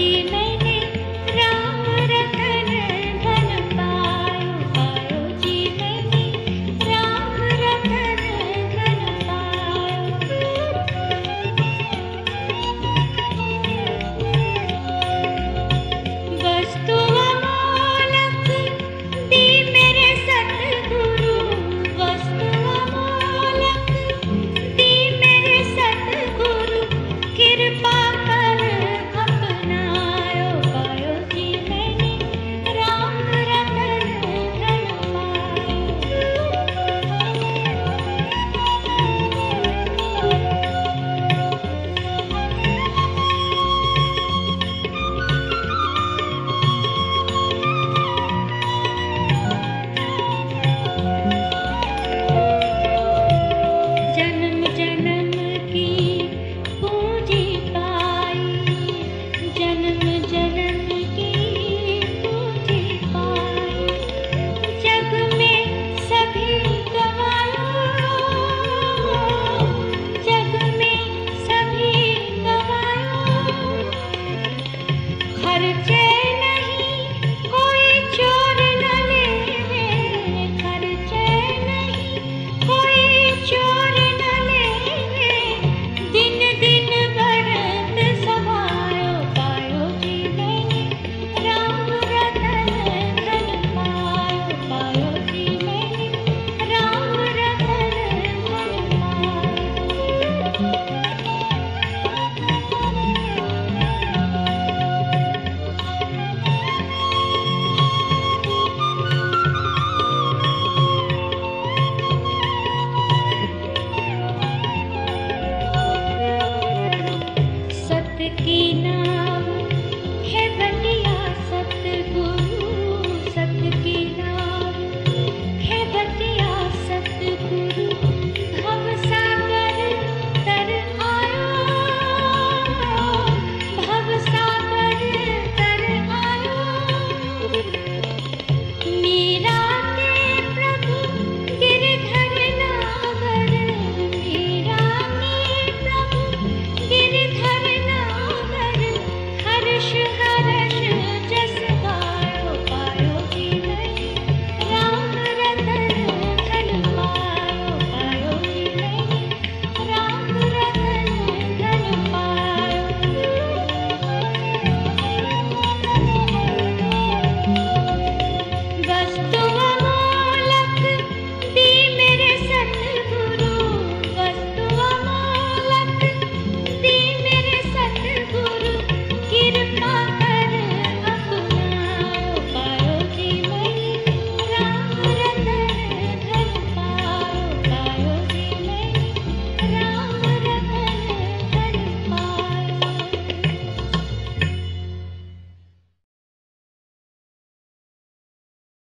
dime. की नाम है